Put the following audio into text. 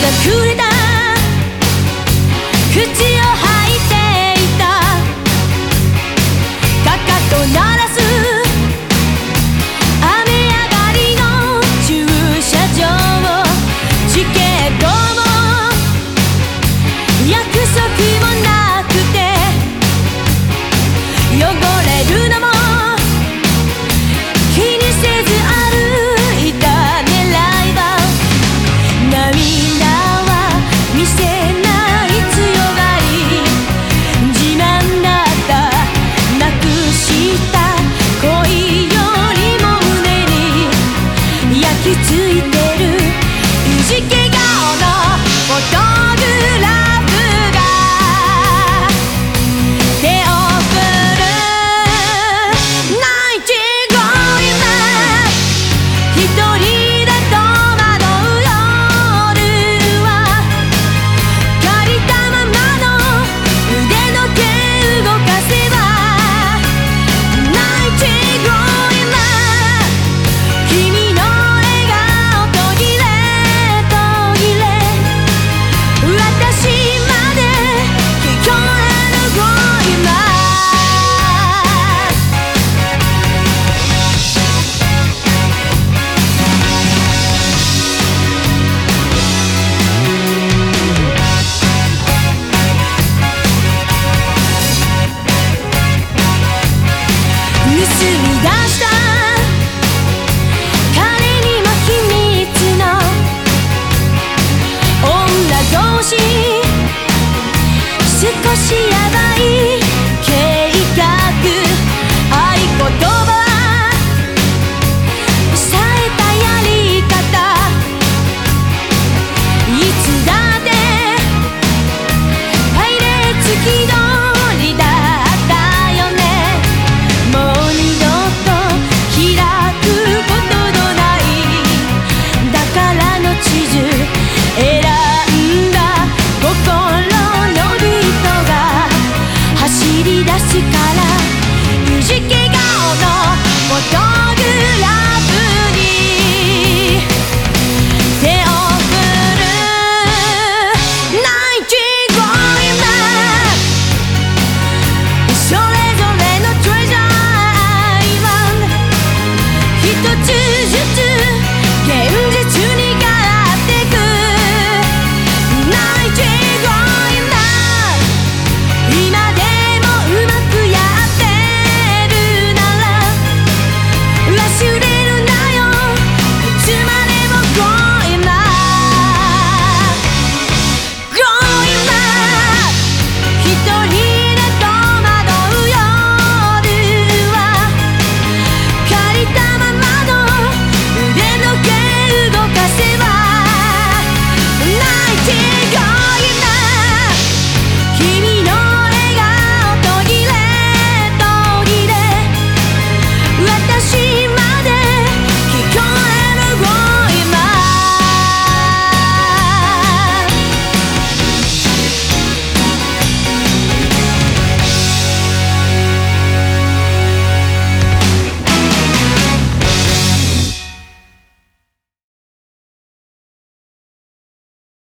がくれた。口一人